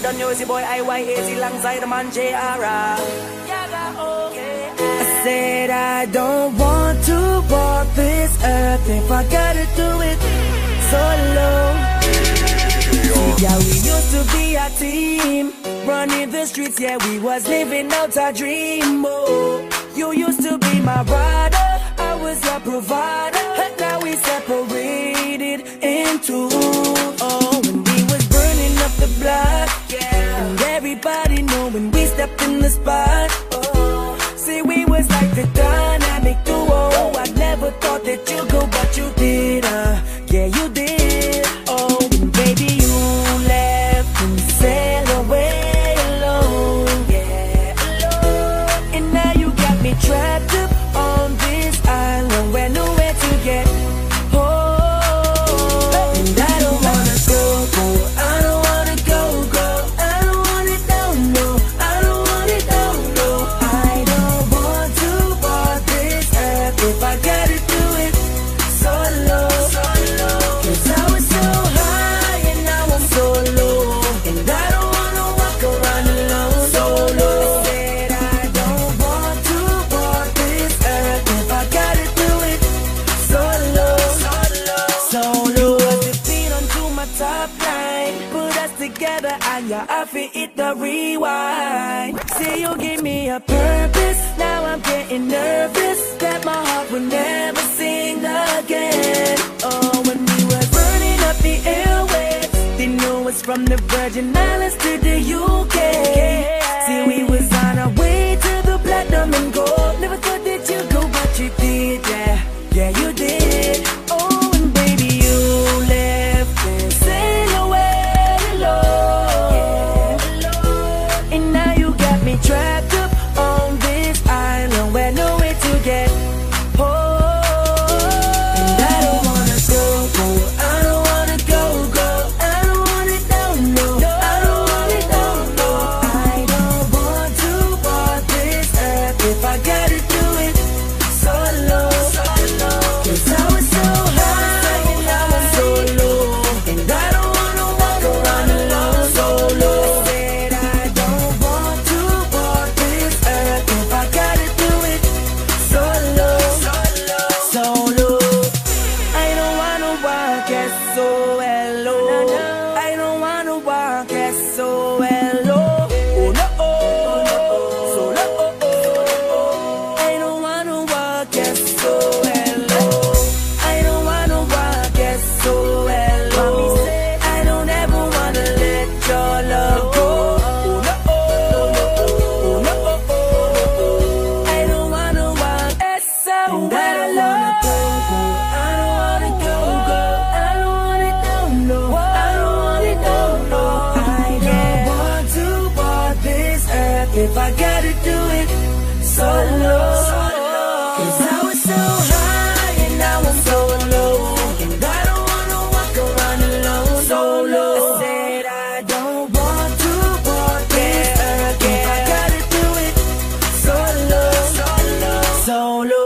you don't know the boy IYAZ alongside the man JR. I said I don't want to walk this earth if I gotta do it solo. Yeah, we used to be a team, running the streets, yeah, we was living out our dream, oh. Up in the spot. together and you have to hit the rewind. See, you give me a purpose, now I'm getting nervous that my heart will never sing again. Oh, when we were burning up the airwaves, they knew us from the Virgin Islands to the UK. See, we was on our way to the platinum and gold. if I gotta do it solo. Cause I was so high and now I'm so low. And I don't wanna walk around alone solo. I said I don't want to walk this again. If I gotta do it solo, solo, solo.